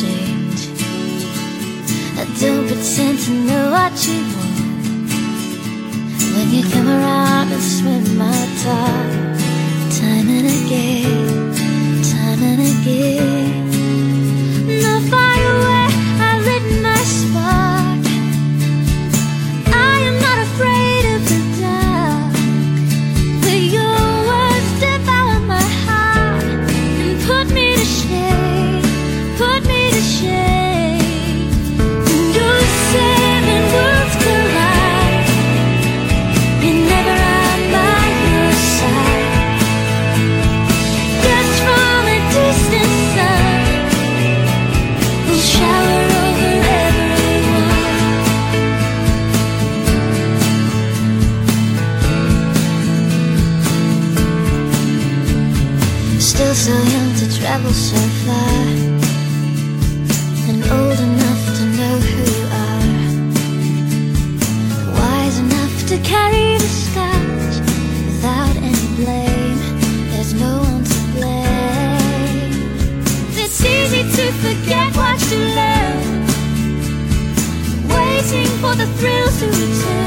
change. I don't pretend to know what you want. When you come around and swim my top, time and again, Still so young to travel so far. And old enough to know who you are. Wise enough to carry the scars Without any blame. There's no one to blame. It's easy to forget what you learned Waiting for the thrills to return